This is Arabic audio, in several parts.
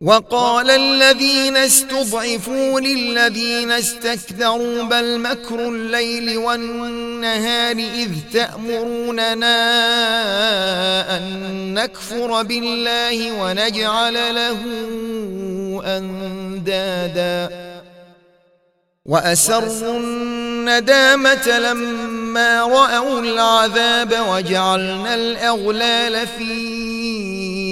وقال الذين استضعفوا للذين استكبروا بل مكر الليل والنهار إذ تأمروننا أن نكفر بالله ونجعل له أندادا. وأسروا الندامة لما رأوا العذاب وجعلنا الأغلال في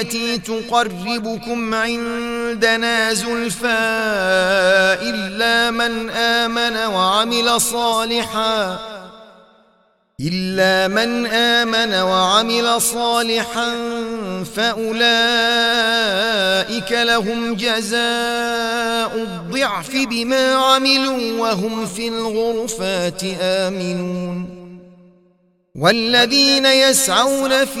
بالتي تقربكم عندنا زلفى إلا من آمن وعمل صالحا إلا من آمن وعمل صالحا فأولئك لهم جزاء الضعف بما عملوا وهم في الغرفات آمنون. والذين يسعون في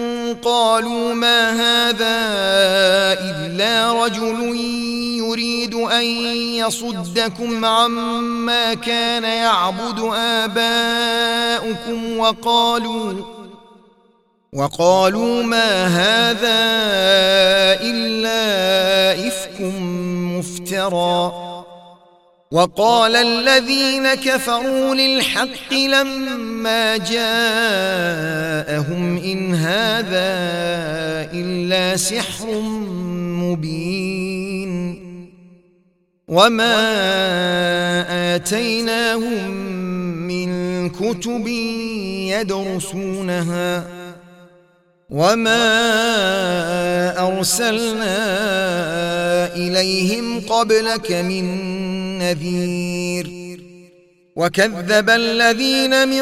قالوا ما هذا إلا رجل يريد أن يصدكم عما كان يعبد آباؤكم وقالوا وقالوا ما هذا إلا إفك مفترى وقال الذين كفروا للحق لما جاءهم إن هذا إلا سحر مبين وما آتيناهم من كتب يدرسونها وما أرسلنا إليهم قبلك من نذير وكذب الذين من